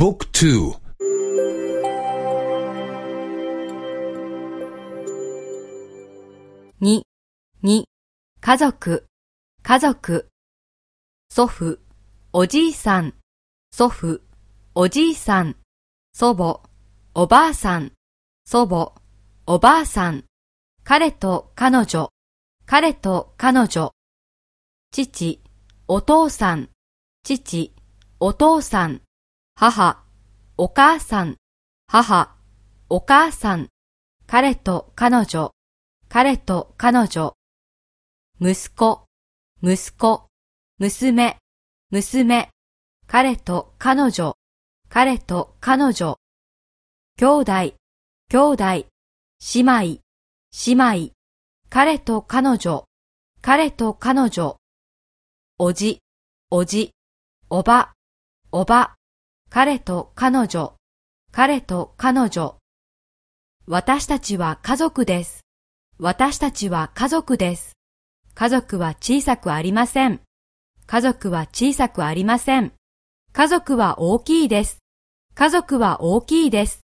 บุ๊กทูに、に、家族、家族、祖父、おじいさん、祖父、おじいさん、祖母、おばあさん、祖母、おばあさん、彼と彼女、彼と彼女、父、お父さん、父、お父さん、 母、お母さん、母、お母さん、彼と彼女、彼と彼女、息子、息子、娘、娘、彼と彼女、彼と彼女、兄弟、兄弟、姉妹、姉妹、彼と彼女、彼と彼女、おじ、おじ、おば、おば、彼と彼女、彼と彼女。私たちは家族です。私たちは家族です。家族は小さくありません。家族は小さくありません。家族は大きいです。家族は大きいです。